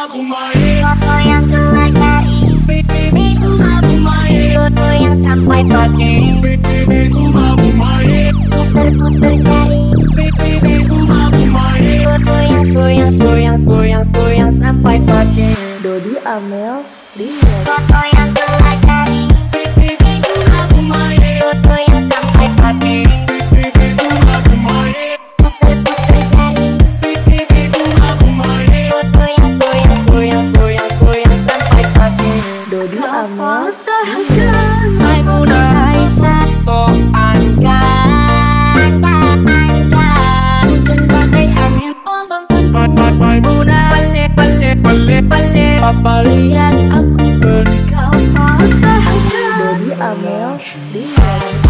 Foto yang keluar dari Foto yang sampai pagi. Puter-puter jari. Foto yang goyang goyang goyang goyang sampai pagi. Dodi Amel Foto yang Foto yang sampai pagi Đồ đứa ấm Ai cô đơn ai sát cô ăn cá Papalian aku berkau mata Dari Amel Di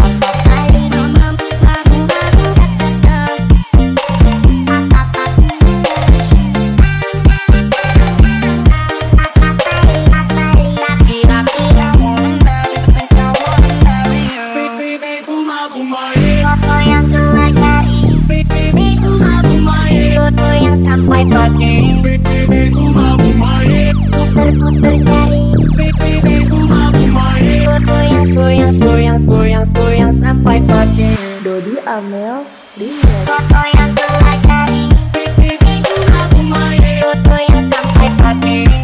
Foto yang Foto yang sampai Puter-puter jari. Foto yang Dodi Amel Remix Foto yang keluar dari Foto yang sampai pagi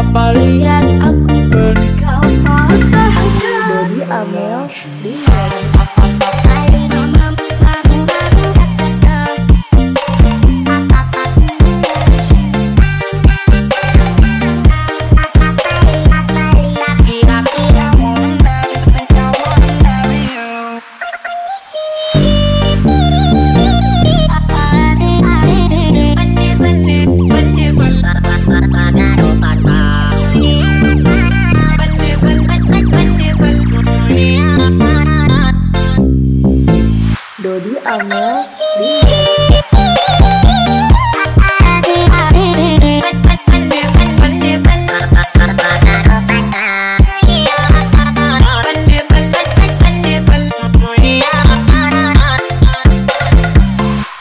Papalian aku berkau Dari Amel Di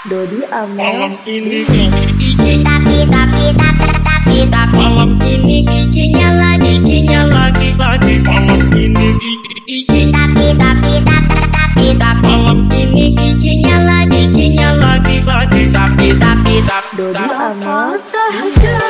Dodi Amel. Ini Tapi tapi tapi tapi tapi Malam ini giginya lagi, giginya lagi, lagi. Malam ini Gigi tapi tapi tapi tapi Malam ini giginya lagi, giginya lagi, lagi. Tapi tapi Dodi Amel Foto